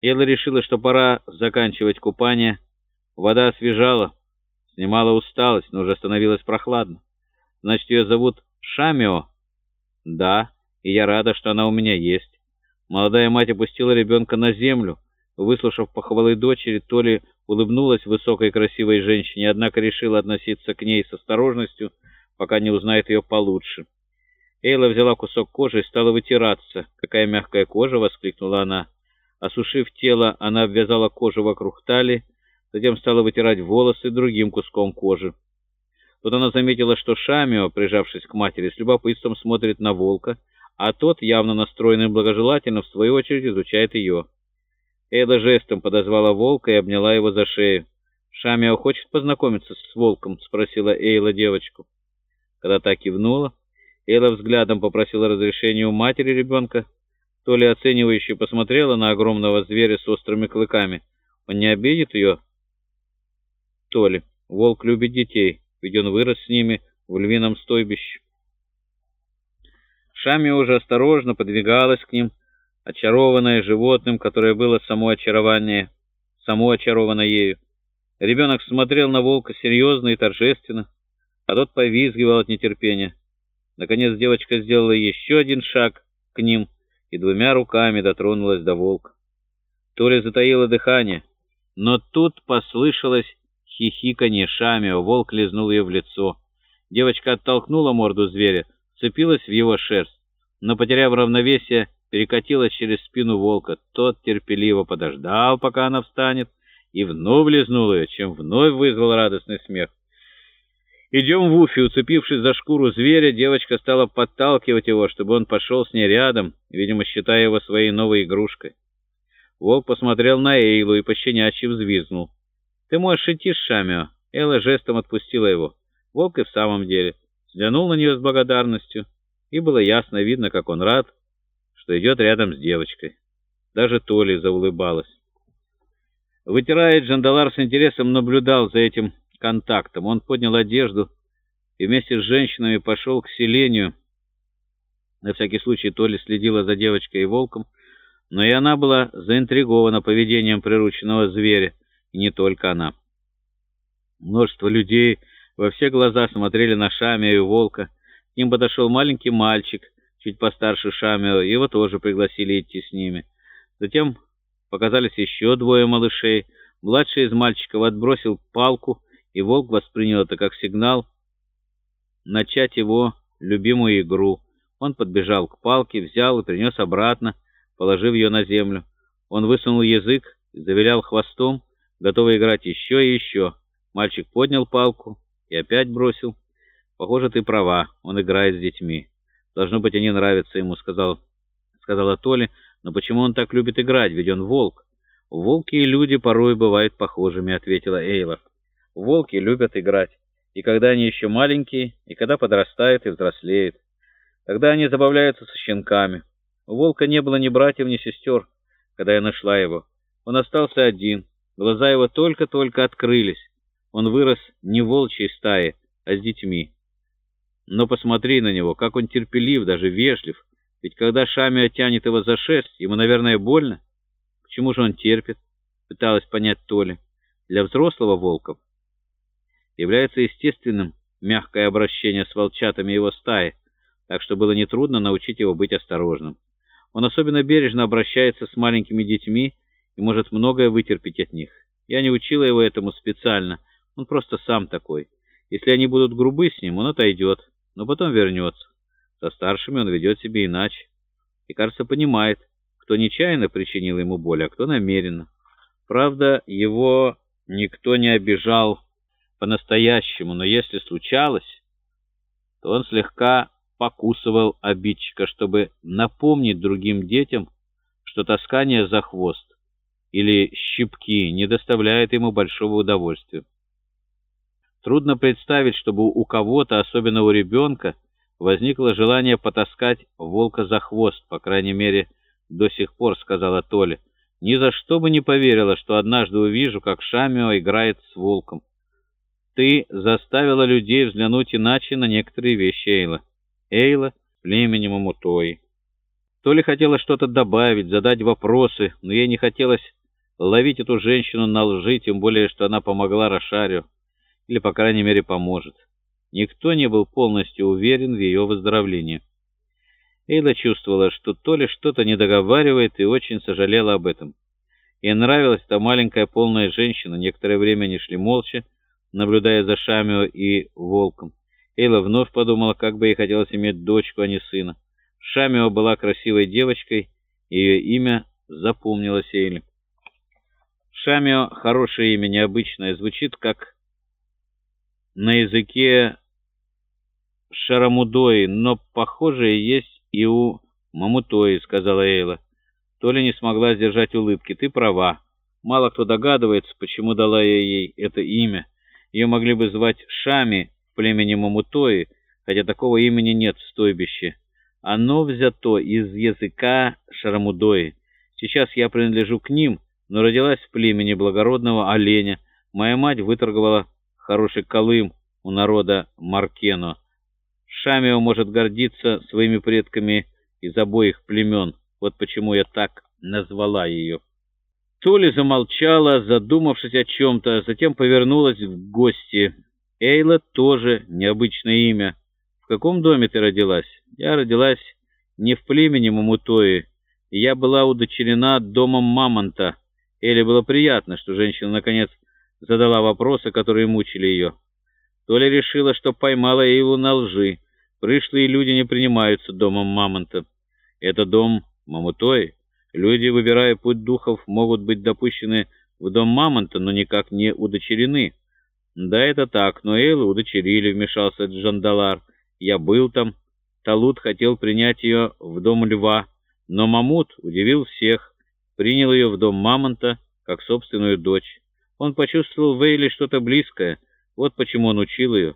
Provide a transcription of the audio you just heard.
Элла решила, что пора заканчивать купание. Вода освежала, снимала усталость, но уже становилось прохладно. Значит, ее зовут Шамио? Да, и я рада, что она у меня есть. Молодая мать опустила ребенка на землю. Выслушав похвалы дочери, Толи улыбнулась высокой красивой женщине, однако решила относиться к ней с осторожностью, пока не узнает ее получше. Эйла взяла кусок кожи и стала вытираться. «Какая мягкая кожа!» — воскликнула она. Осушив тело, она обвязала кожу вокруг талии, затем стала вытирать волосы другим куском кожи. Тут она заметила, что Шамио, прижавшись к матери, с любопытством смотрит на волка, а тот, явно настроенный благожелательно, в свою очередь изучает ее. Эйла жестом подозвала волка и обняла его за шею. «Шамио хочет познакомиться с волком?» — спросила Эйла девочку. Когда та кивнула, Эйла взглядом попросила разрешения у матери ребенка, то ли оценивающе посмотрела на огромного зверя с острыми клыками. Он не обидит ее? То ли. Волк любит детей, ведь он вырос с ними в львином стойбище. Шами уже осторожно подвигалась к ним, очарованная животным, которое было само очарование, само очаровано ею. Ребенок смотрел на волка серьезно и торжественно, а тот повизгивал от нетерпения. Наконец девочка сделала еще один шаг к ним и двумя руками дотронулась до волка. Толя затаила дыхание, но тут послышалось хихиканье Шамио, волк лизнул ее в лицо. Девочка оттолкнула морду зверя, вцепилась в его шерсть, но, потеряв равновесие, перекатилась через спину волка. Тот терпеливо подождал, пока она встанет, и вновь лизнул ее, чем вновь вызвал радостный смех. «Идем в Уфи!» Уцепившись за шкуру зверя, девочка стала подталкивать его, чтобы он пошел с ней рядом, видимо, считая его своей новой игрушкой. Волк посмотрел на Эйлу и пощенячьи взвизгнул. «Ты можешь идти, Шамио!» Элла жестом отпустила его. Волк и в самом деле взглянул на нее с благодарностью, и было ясно видно, как он рад, что идет рядом с девочкой. Даже Толи заулыбалась. Вытирая, Джандалар с интересом наблюдал за этим контактом. Он поднял одежду и вместе с женщинами пошел к селению. На всякий случай Толя следила за девочкой и волком, но и она была заинтригована поведением прирученного зверя, и не только она. Множество людей во все глаза смотрели на Шамио и волка. К ним подошел маленький мальчик, чуть постарше Шамио, его тоже пригласили идти с ними. Затем показались еще двое малышей. Младший из мальчиков отбросил палку и волк воспринял это как сигнал начать его любимую игру. Он подбежал к палке, взял и принес обратно, положив ее на землю. Он высунул язык завилял хвостом, готовый играть еще и еще. Мальчик поднял палку и опять бросил. «Похоже, ты права, он играет с детьми. Должно быть, они нравятся ему», — сказал, сказала Толя. «Но почему он так любит играть? Ведь он волк». «Волки и люди порой бывают похожими», — ответила Эйла. Волки любят играть, и когда они еще маленькие, и когда подрастают и взрослеют. Тогда они забавляются со щенками. У волка не было ни братьев, ни сестер, когда я нашла его. Он остался один, глаза его только-только открылись. Он вырос не в волчьей стае, а с детьми. Но посмотри на него, как он терпелив, даже вежлив. Ведь когда Шами оттянет его за шерсть, ему, наверное, больно. Почему же он терпит? Пыталась понять Толя. Для взрослого волков является естественным мягкое обращение с волчатами его стаи, так что было нетрудно научить его быть осторожным. Он особенно бережно обращается с маленькими детьми и может многое вытерпеть от них. Я не учила его этому специально, он просто сам такой. Если они будут грубы с ним, он отойдет, но потом вернется. Со старшими он ведет себя иначе. И, кажется, понимает, кто нечаянно причинил ему боль, а кто намеренно. Правда, его никто не обижал, по-настоящему, но если случалось, то он слегка покусывал обидчика, чтобы напомнить другим детям, что таскание за хвост или щипки не доставляет ему большого удовольствия. Трудно представить, чтобы у кого-то, особенно у ребенка, возникло желание потаскать волка за хвост, по крайней мере, до сих пор, сказала Толя. Ни за что бы не поверила, что однажды увижу, как Шамио играет с волком. Ты заставила людей взглянуть иначе на некоторые вещи, Эйла. Эйла племенем Мутои. То ли хотела что-то добавить, задать вопросы, но ей не хотелось ловить эту женщину на лжи, тем более, что она помогла Рошарю, или, по крайней мере, поможет. Никто не был полностью уверен в ее выздоровлении. Эйла чувствовала, что то ли что-то не договаривает, и очень сожалела об этом. Ей нравилась та маленькая полная женщина. Некоторое время они шли молча, наблюдая за Шамио и Волком. Эйла вновь подумала, как бы ей хотелось иметь дочку, а не сына. Шамио была красивой девочкой, ее имя запомнилось Эйле. Шамио — хорошее имя, необычное, звучит как на языке Шарамудои, но похожее есть и у Мамутои, сказала Эйла. Толя не смогла сдержать улыбки. Ты права. Мало кто догадывается, почему дала я ей это имя. Ее могли бы звать Шами в племени Мамутои, хотя такого имени нет в стойбище. Оно взято из языка Шарамудои. Сейчас я принадлежу к ним, но родилась в племени благородного оленя. Моя мать выторговала хороший колым у народа Маркено. Шамио может гордиться своими предками из обоих племен. Вот почему я так назвала ее. Толи замолчала, задумавшись о чем-то, затем повернулась в гости. Эйла тоже необычное имя. В каком доме ты родилась? Я родилась не в племени Мамутои. Я была удочерена домом Мамонта. Эле было приятно, что женщина наконец задала вопросы, которые мучили ее. Толя решила, что поймала Эйлу на лжи. Пришлые люди не принимаются домом Мамонта. Это дом Мамутои. Люди, выбирая путь духов, могут быть допущены в дом Мамонта, но никак не удочерены. Да, это так, но Эйлу удочерили, вмешался Джандалар. Я был там. Талут хотел принять ее в дом Льва, но Мамут удивил всех, принял ее в дом Мамонта, как собственную дочь. Он почувствовал в Эйле что-то близкое, вот почему он учил ее.